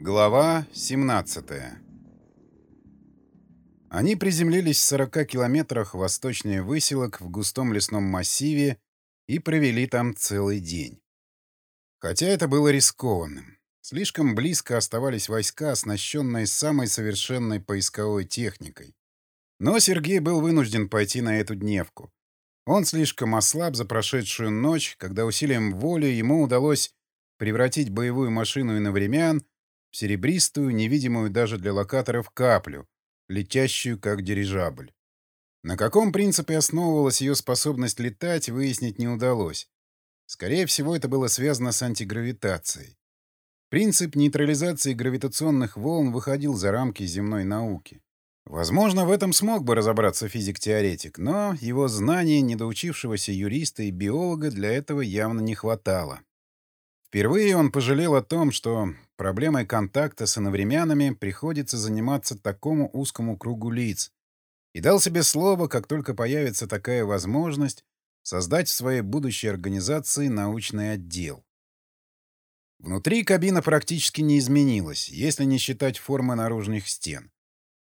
Глава 17 Они приземлились в 40 километрах восточнее выселок в густом лесном массиве и провели там целый день. Хотя это было рискованным. Слишком близко оставались войска, оснащенные самой совершенной поисковой техникой. Но Сергей был вынужден пойти на эту дневку. Он слишком ослаб за прошедшую ночь, когда усилием воли ему удалось превратить боевую машину иновремян серебристую, невидимую даже для локаторов каплю, летящую как дирижабль. На каком принципе основывалась ее способность летать, выяснить не удалось. Скорее всего, это было связано с антигравитацией. Принцип нейтрализации гравитационных волн выходил за рамки земной науки. Возможно, в этом смог бы разобраться физик-теоретик, но его знаний недоучившегося юриста и биолога для этого явно не хватало. Впервые он пожалел о том, что проблемой контакта с иновремянами приходится заниматься такому узкому кругу лиц, и дал себе слово, как только появится такая возможность, создать в своей будущей организации научный отдел. Внутри кабина практически не изменилась, если не считать формы наружных стен.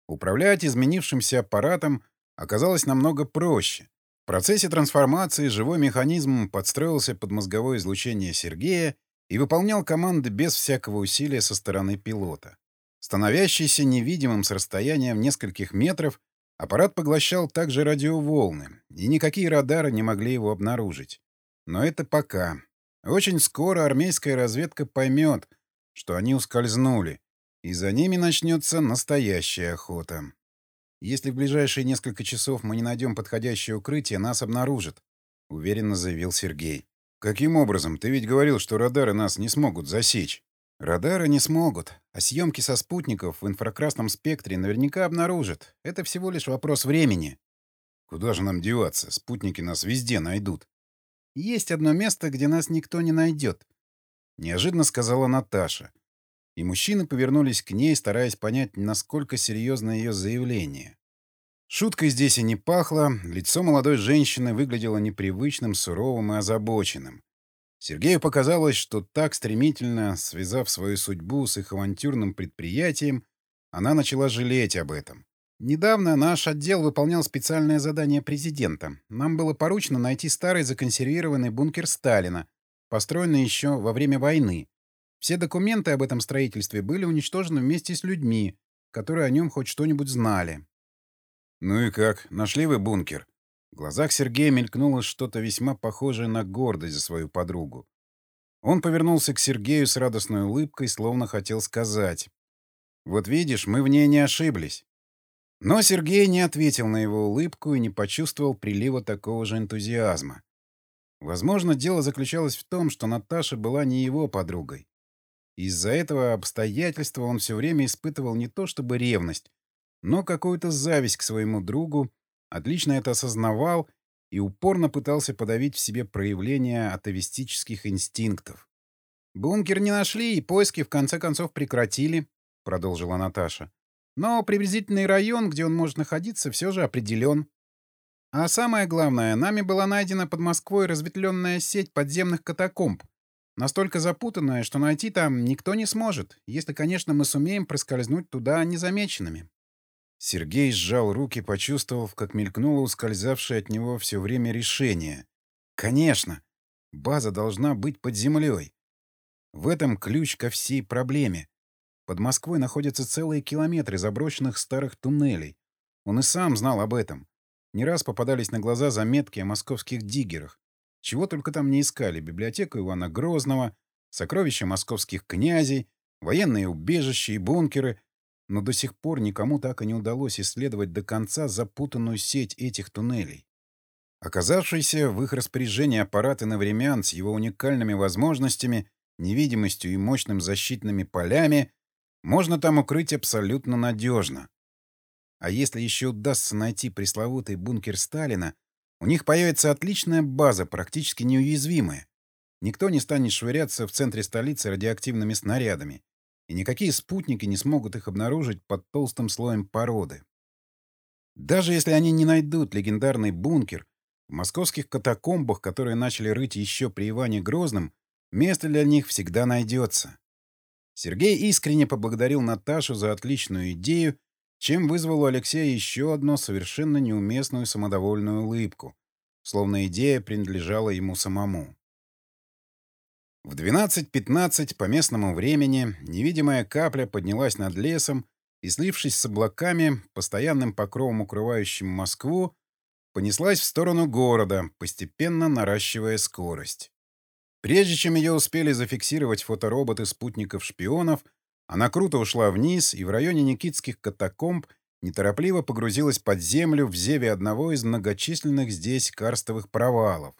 Управлять изменившимся аппаратом оказалось намного проще. В процессе трансформации живой механизм подстроился под мозговое излучение Сергея и выполнял команды без всякого усилия со стороны пилота. Становящийся невидимым с расстояния в нескольких метров, аппарат поглощал также радиоволны, и никакие радары не могли его обнаружить. Но это пока. Очень скоро армейская разведка поймет, что они ускользнули, и за ними начнется настоящая охота. Если в ближайшие несколько часов мы не найдем подходящее укрытие, нас обнаружат, — уверенно заявил Сергей. «Каким образом? Ты ведь говорил, что радары нас не смогут засечь». «Радары не смогут, а съемки со спутников в инфракрасном спектре наверняка обнаружат. Это всего лишь вопрос времени». «Куда же нам деваться? Спутники нас везде найдут». «Есть одно место, где нас никто не найдет», — неожиданно сказала Наташа. И мужчины повернулись к ней, стараясь понять, насколько серьезно ее заявление. Шуткой здесь и не пахло, лицо молодой женщины выглядело непривычным, суровым и озабоченным. Сергею показалось, что так стремительно, связав свою судьбу с их авантюрным предприятием, она начала жалеть об этом. Недавно наш отдел выполнял специальное задание президента. Нам было поручено найти старый законсервированный бункер Сталина, построенный еще во время войны. Все документы об этом строительстве были уничтожены вместе с людьми, которые о нем хоть что-нибудь знали. «Ну и как? Нашли вы бункер?» В глазах Сергея мелькнуло что-то весьма похожее на гордость за свою подругу. Он повернулся к Сергею с радостной улыбкой, словно хотел сказать. «Вот видишь, мы в ней не ошиблись». Но Сергей не ответил на его улыбку и не почувствовал прилива такого же энтузиазма. Возможно, дело заключалось в том, что Наташа была не его подругой. Из-за этого обстоятельства он все время испытывал не то чтобы ревность, но какую-то зависть к своему другу, отлично это осознавал и упорно пытался подавить в себе проявления атовистических инстинктов. «Бункер не нашли, и поиски в конце концов прекратили», — продолжила Наташа. «Но приблизительный район, где он может находиться, все же определен. А самое главное, нами была найдена под Москвой разветвленная сеть подземных катакомб, настолько запутанная, что найти там никто не сможет, если, конечно, мы сумеем проскользнуть туда незамеченными. Сергей сжал руки, почувствовав, как мелькнуло ускользавшее от него все время решение. Конечно, база должна быть под землей. В этом ключ ко всей проблеме. Под Москвой находятся целые километры заброшенных старых туннелей. Он и сам знал об этом. Не раз попадались на глаза заметки о московских диггерах. Чего только там не искали. Библиотеку Ивана Грозного, сокровища московских князей, военные убежища и бункеры — но до сих пор никому так и не удалось исследовать до конца запутанную сеть этих туннелей. Оказавшийся в их распоряжении аппарат иновремян с его уникальными возможностями, невидимостью и мощными защитными полями можно там укрыть абсолютно надежно. А если еще удастся найти пресловутый бункер Сталина, у них появится отличная база, практически неуязвимая. Никто не станет швыряться в центре столицы радиоактивными снарядами и никакие спутники не смогут их обнаружить под толстым слоем породы. Даже если они не найдут легендарный бункер, в московских катакомбах, которые начали рыть еще при Иване Грозном, место для них всегда найдется. Сергей искренне поблагодарил Наташу за отличную идею, чем вызвал у Алексея еще одну совершенно неуместную самодовольную улыбку, словно идея принадлежала ему самому. В 12.15 по местному времени невидимая капля поднялась над лесом и, слившись с облаками, постоянным покровом укрывающим Москву, понеслась в сторону города, постепенно наращивая скорость. Прежде чем ее успели зафиксировать фотороботы спутников-шпионов, она круто ушла вниз и в районе Никитских катакомб неторопливо погрузилась под землю в зеве одного из многочисленных здесь карстовых провалов.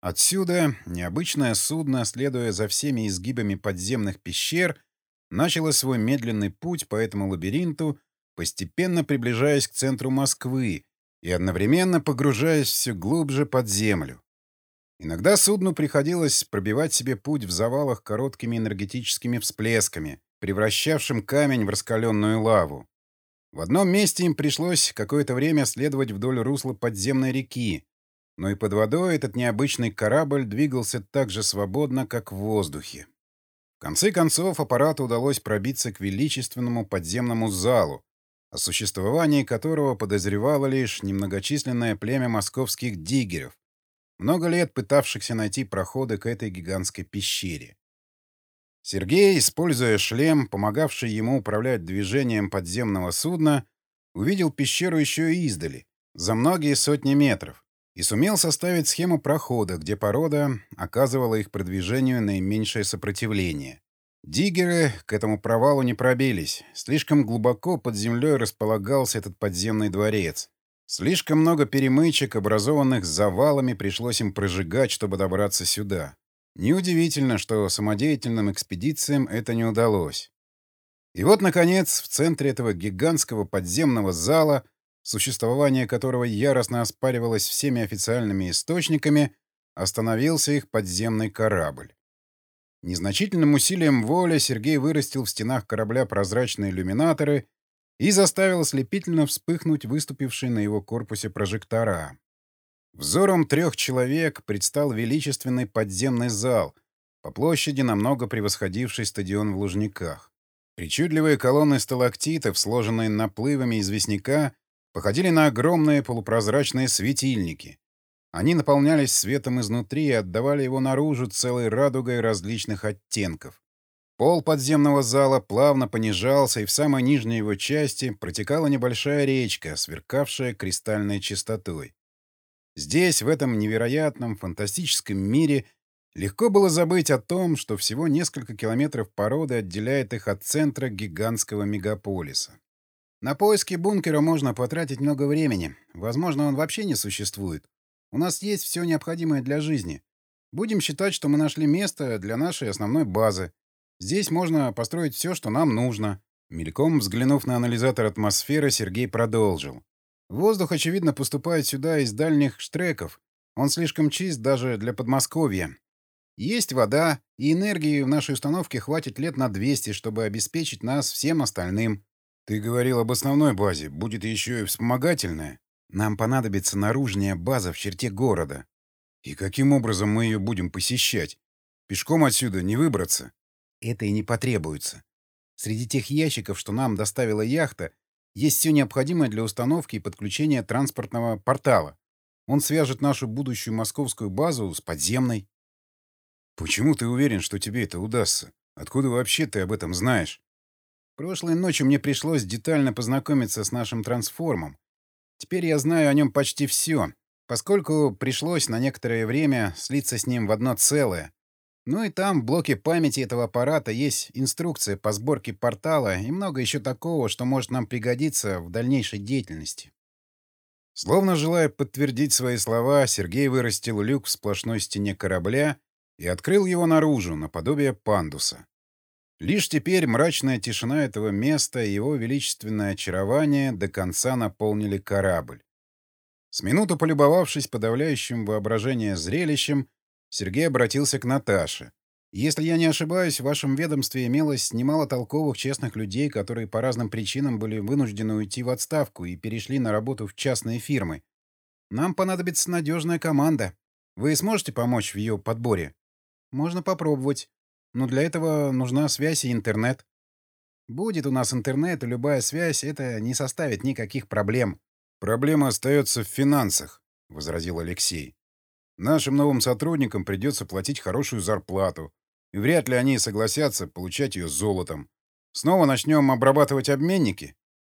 Отсюда необычное судно, следуя за всеми изгибами подземных пещер, начало свой медленный путь по этому лабиринту, постепенно приближаясь к центру Москвы и одновременно погружаясь все глубже под землю. Иногда судну приходилось пробивать себе путь в завалах короткими энергетическими всплесками, превращавшим камень в раскаленную лаву. В одном месте им пришлось какое-то время следовать вдоль русла подземной реки, но и под водой этот необычный корабль двигался так же свободно, как в воздухе. В конце концов аппарату удалось пробиться к величественному подземному залу, о существовании которого подозревало лишь немногочисленное племя московских диггеров, много лет пытавшихся найти проходы к этой гигантской пещере. Сергей, используя шлем, помогавший ему управлять движением подземного судна, увидел пещеру еще и издали, за многие сотни метров, и сумел составить схему прохода, где порода оказывала их продвижению наименьшее сопротивление. Диггеры к этому провалу не пробились. Слишком глубоко под землей располагался этот подземный дворец. Слишком много перемычек, образованных завалами, пришлось им прожигать, чтобы добраться сюда. Неудивительно, что самодеятельным экспедициям это не удалось. И вот, наконец, в центре этого гигантского подземного зала, существование которого яростно оспаривалось всеми официальными источниками, остановился их подземный корабль. Незначительным усилием воли Сергей вырастил в стенах корабля прозрачные иллюминаторы и заставил ослепительно вспыхнуть выступившие на его корпусе прожектора. Взором трех человек предстал величественный подземный зал, по площади намного превосходивший стадион в Лужниках. Причудливые колонны сталактитов, сложенные наплывами известняка, походили на огромные полупрозрачные светильники, они наполнялись светом изнутри и отдавали его наружу целой радугой различных оттенков. Пол подземного зала плавно понижался, и в самой нижней его части протекала небольшая речка, сверкавшая кристальной чистотой. Здесь, в этом невероятном, фантастическом мире, легко было забыть о том, что всего несколько километров породы отделяет их от центра гигантского мегаполиса. На поиски бункера можно потратить много времени. Возможно, он вообще не существует. У нас есть все необходимое для жизни. Будем считать, что мы нашли место для нашей основной базы. Здесь можно построить все, что нам нужно». Мельком взглянув на анализатор атмосферы, Сергей продолжил. «Воздух, очевидно, поступает сюда из дальних штреков. Он слишком чист даже для Подмосковья. Есть вода, и энергии в нашей установке хватит лет на 200, чтобы обеспечить нас всем остальным». «Ты говорил об основной базе. Будет еще и вспомогательная?» Нам понадобится наружная база в черте города. И каким образом мы ее будем посещать? Пешком отсюда не выбраться. Это и не потребуется. Среди тех ящиков, что нам доставила яхта, есть все необходимое для установки и подключения транспортного портала. Он свяжет нашу будущую московскую базу с подземной. Почему ты уверен, что тебе это удастся? Откуда вообще ты об этом знаешь? Прошлой ночью мне пришлось детально познакомиться с нашим трансформом, Теперь я знаю о нем почти все, поскольку пришлось на некоторое время слиться с ним в одно целое. Ну и там, в блоке памяти этого аппарата, есть инструкция по сборке портала и много еще такого, что может нам пригодиться в дальнейшей деятельности. Словно желая подтвердить свои слова, Сергей вырастил люк в сплошной стене корабля и открыл его наружу, наподобие пандуса. Лишь теперь мрачная тишина этого места и его величественное очарование до конца наполнили корабль. С минуту полюбовавшись подавляющим воображение зрелищем, Сергей обратился к Наташе. «Если я не ошибаюсь, в вашем ведомстве имелось немало толковых, честных людей, которые по разным причинам были вынуждены уйти в отставку и перешли на работу в частные фирмы. Нам понадобится надежная команда. Вы сможете помочь в ее подборе?» «Можно попробовать. Но для этого нужна связь и интернет. Будет у нас интернет и любая связь, это не составит никаких проблем. Проблема остается в финансах, — возразил Алексей. Нашим новым сотрудникам придется платить хорошую зарплату, и вряд ли они согласятся получать ее золотом. Снова начнем обрабатывать обменники?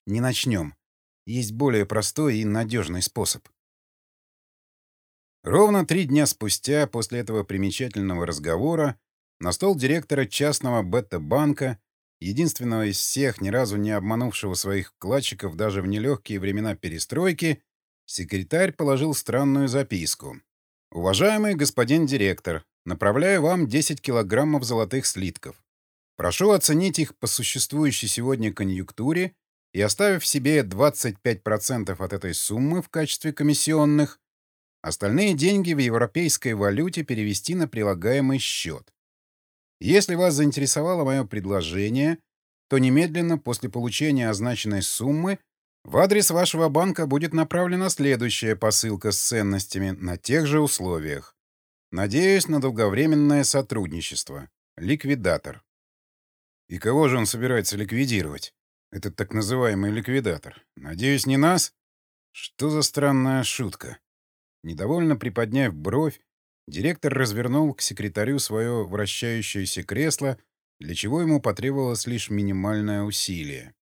Не начнем. Есть более простой и надежный способ. Ровно три дня спустя после этого примечательного разговора на стол директора частного бета-банка единственного из всех, ни разу не обманувшего своих вкладчиков даже в нелегкие времена перестройки, секретарь положил странную записку. «Уважаемый господин директор, направляю вам 10 килограммов золотых слитков. Прошу оценить их по существующей сегодня конъюнктуре и, оставив себе 25% от этой суммы в качестве комиссионных, остальные деньги в европейской валюте перевести на прилагаемый счет. Если вас заинтересовало мое предложение, то немедленно после получения означенной суммы в адрес вашего банка будет направлена следующая посылка с ценностями на тех же условиях. Надеюсь на долговременное сотрудничество. Ликвидатор. И кого же он собирается ликвидировать? Этот так называемый ликвидатор. Надеюсь, не нас? Что за странная шутка? Недовольно приподняв бровь, Директор развернул к секретарю свое вращающееся кресло, для чего ему потребовалось лишь минимальное усилие.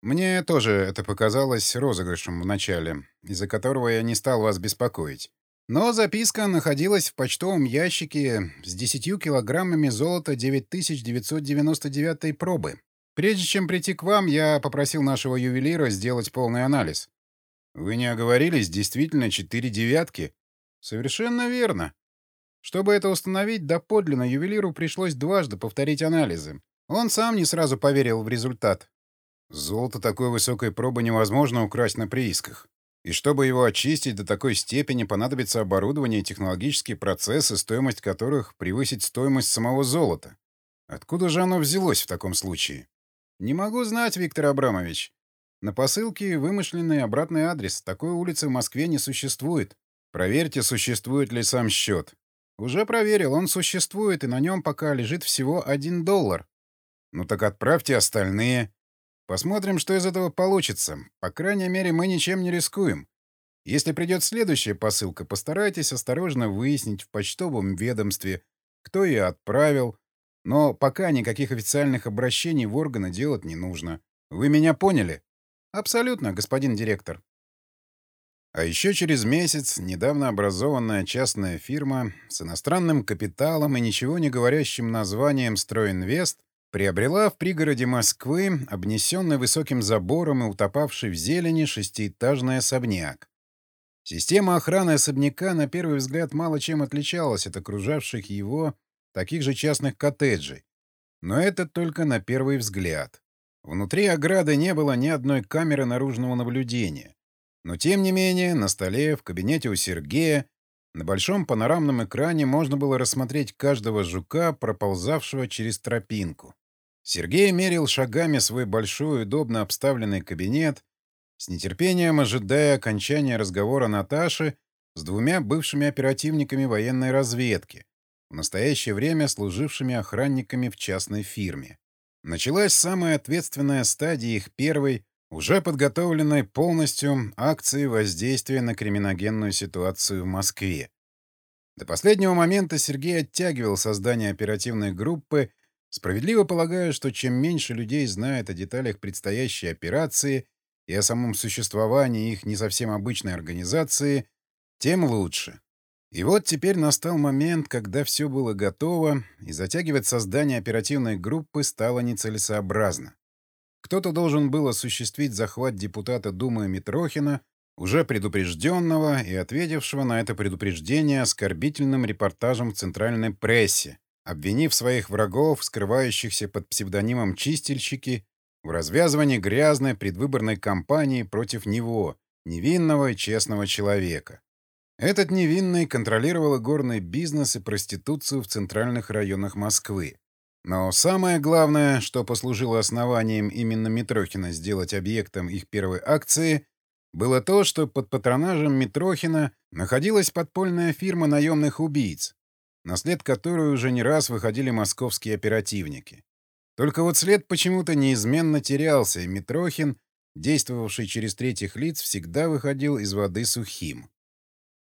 Мне тоже это показалось розыгрышем в начале, из-за которого я не стал вас беспокоить. Но записка находилась в почтовом ящике с 10 килограммами золота 9999 пробы. Прежде чем прийти к вам, я попросил нашего ювелира сделать полный анализ. Вы не оговорились, действительно, четыре девятки? Совершенно верно. Чтобы это установить, доподлинно ювелиру пришлось дважды повторить анализы. Он сам не сразу поверил в результат. Золото такой высокой пробы невозможно украсть на приисках. И чтобы его очистить до такой степени, понадобится оборудование и технологические процессы, стоимость которых превысит стоимость самого золота. Откуда же оно взялось в таком случае? Не могу знать, Виктор Абрамович. На посылке вымышленный обратный адрес. Такой улицы в Москве не существует. Проверьте, существует ли сам счет. «Уже проверил, он существует, и на нем пока лежит всего один доллар». «Ну так отправьте остальные. Посмотрим, что из этого получится. По крайней мере, мы ничем не рискуем. Если придет следующая посылка, постарайтесь осторожно выяснить в почтовом ведомстве, кто ее отправил. Но пока никаких официальных обращений в органы делать не нужно. Вы меня поняли?» «Абсолютно, господин директор». А еще через месяц недавно образованная частная фирма с иностранным капиталом и ничего не говорящим названием «Стройинвест» приобрела в пригороде Москвы обнесенный высоким забором и утопавший в зелени шестиэтажный особняк. Система охраны особняка на первый взгляд мало чем отличалась от окружавших его таких же частных коттеджей. Но это только на первый взгляд. Внутри ограды не было ни одной камеры наружного наблюдения. Но тем не менее, на столе, в кабинете у Сергея, на большом панорамном экране можно было рассмотреть каждого жука, проползавшего через тропинку. Сергей мерил шагами свой большой, удобно обставленный кабинет, с нетерпением ожидая окончания разговора Наташи с двумя бывшими оперативниками военной разведки, в настоящее время служившими охранниками в частной фирме. Началась самая ответственная стадия их первой, уже подготовленной полностью акции воздействия на криминогенную ситуацию в Москве. До последнего момента Сергей оттягивал создание оперативной группы, справедливо полагая, что чем меньше людей знает о деталях предстоящей операции и о самом существовании их не совсем обычной организации, тем лучше. И вот теперь настал момент, когда все было готово, и затягивать создание оперативной группы стало нецелесообразно. Кто-то должен был осуществить захват депутата Думы Митрохина, уже предупрежденного и ответившего на это предупреждение оскорбительным репортажем в центральной прессе, обвинив своих врагов, скрывающихся под псевдонимом «чистильщики», в развязывании грязной предвыборной кампании против него, невинного и честного человека. Этот невинный контролировал горный бизнес и проституцию в центральных районах Москвы. Но самое главное, что послужило основанием именно Митрохина сделать объектом их первой акции, было то, что под патронажем Митрохина находилась подпольная фирма наемных убийц, на след которой уже не раз выходили московские оперативники. Только вот след почему-то неизменно терялся, и Митрохин, действовавший через третьих лиц, всегда выходил из воды сухим.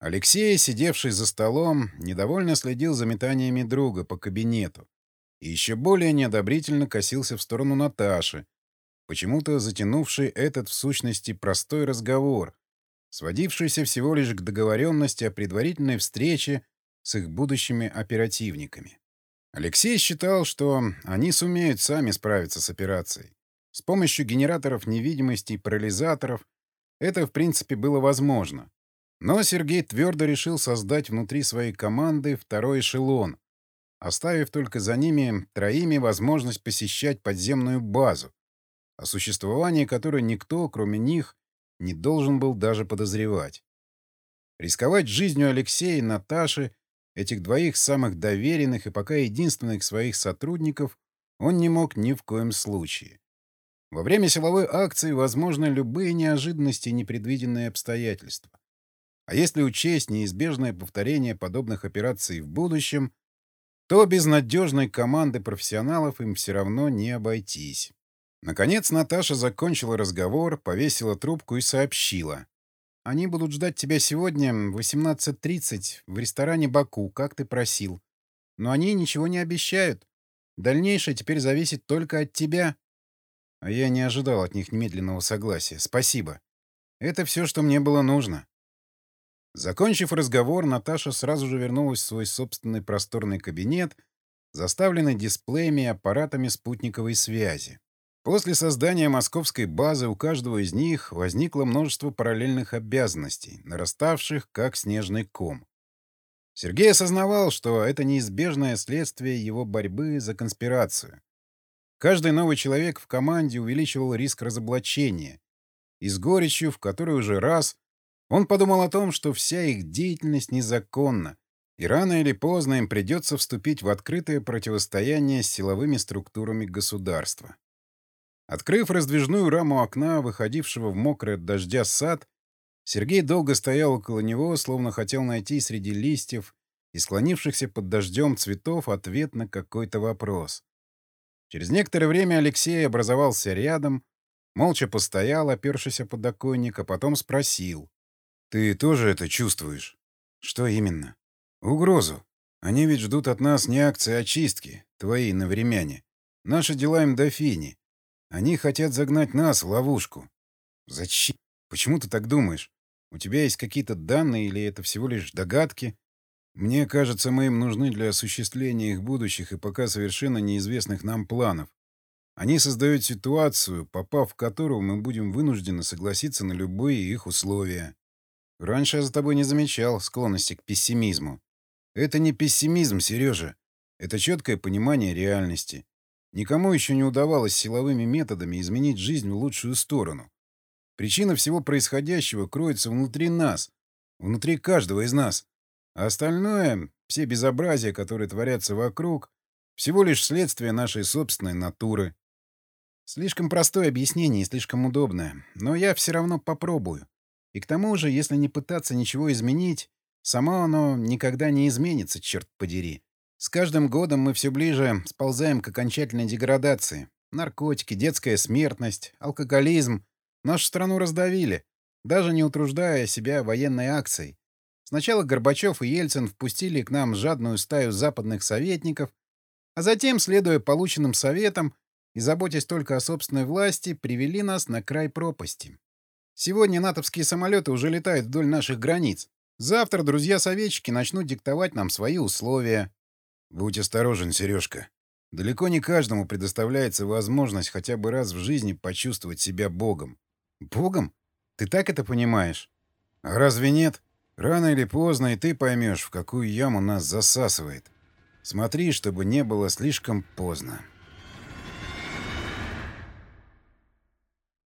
Алексей, сидевший за столом, недовольно следил за метаниями друга по кабинету и еще более неодобрительно косился в сторону Наташи, почему-то затянувший этот, в сущности, простой разговор, сводившийся всего лишь к договоренности о предварительной встрече с их будущими оперативниками. Алексей считал, что они сумеют сами справиться с операцией. С помощью генераторов невидимости и парализаторов это, в принципе, было возможно. Но Сергей твердо решил создать внутри своей команды второй эшелон, оставив только за ними троими возможность посещать подземную базу, о существовании которой никто, кроме них, не должен был даже подозревать. Рисковать жизнью Алексея и Наташи, этих двоих самых доверенных и пока единственных своих сотрудников, он не мог ни в коем случае. Во время силовой акции возможны любые неожиданности и непредвиденные обстоятельства. А если учесть неизбежное повторение подобных операций в будущем, то без надежной команды профессионалов им все равно не обойтись. Наконец Наташа закончила разговор, повесила трубку и сообщила. «Они будут ждать тебя сегодня в 18.30 в ресторане «Баку», как ты просил. Но они ничего не обещают. Дальнейшее теперь зависит только от тебя». А я не ожидал от них немедленного согласия. Спасибо. Это все, что мне было нужно. Закончив разговор, Наташа сразу же вернулась в свой собственный просторный кабинет, заставленный дисплеями и аппаратами спутниковой связи. После создания московской базы у каждого из них возникло множество параллельных обязанностей, нараставших как снежный ком. Сергей осознавал, что это неизбежное следствие его борьбы за конспирацию. Каждый новый человек в команде увеличивал риск разоблачения, и с горечью, в которой уже раз он подумал о том, что вся их деятельность незаконна, и рано или поздно им придется вступить в открытое противостояние с силовыми структурами государства. Открыв раздвижную раму окна, выходившего в мокрый от дождя сад, Сергей долго стоял около него, словно хотел найти среди листьев и склонившихся под дождем цветов ответ на какой-то вопрос. Через некоторое время Алексей образовался рядом, молча постоял, опершись о подоконник, а потом спросил. Ты тоже это чувствуешь? Что именно? Угрозу. Они ведь ждут от нас не акции очистки, твои на времяне. Наши дела им до фини. Они хотят загнать нас в ловушку. Зачем? Почему ты так думаешь? У тебя есть какие-то данные или это всего лишь догадки? Мне кажется, мы им нужны для осуществления их будущих и пока совершенно неизвестных нам планов. Они создают ситуацию, попав в которую мы будем вынуждены согласиться на любые их условия. Раньше я за тобой не замечал склонности к пессимизму. Это не пессимизм, Сережа. Это четкое понимание реальности. Никому еще не удавалось силовыми методами изменить жизнь в лучшую сторону. Причина всего происходящего кроется внутри нас, внутри каждого из нас. А остальное, все безобразия, которые творятся вокруг, всего лишь следствие нашей собственной натуры. Слишком простое объяснение и слишком удобное, но я все равно попробую. И к тому же, если не пытаться ничего изменить, само оно никогда не изменится, черт подери. С каждым годом мы все ближе сползаем к окончательной деградации. Наркотики, детская смертность, алкоголизм. Нашу страну раздавили, даже не утруждая себя военной акцией. Сначала Горбачев и Ельцин впустили к нам жадную стаю западных советников, а затем, следуя полученным советам и заботясь только о собственной власти, привели нас на край пропасти. Сегодня натовские самолеты уже летают вдоль наших границ. Завтра друзья-советчики начнут диктовать нам свои условия. Будь осторожен, Сережка. Далеко не каждому предоставляется возможность хотя бы раз в жизни почувствовать себя богом. Богом? Ты так это понимаешь? А разве нет? Рано или поздно и ты поймешь, в какую яму нас засасывает. Смотри, чтобы не было слишком поздно.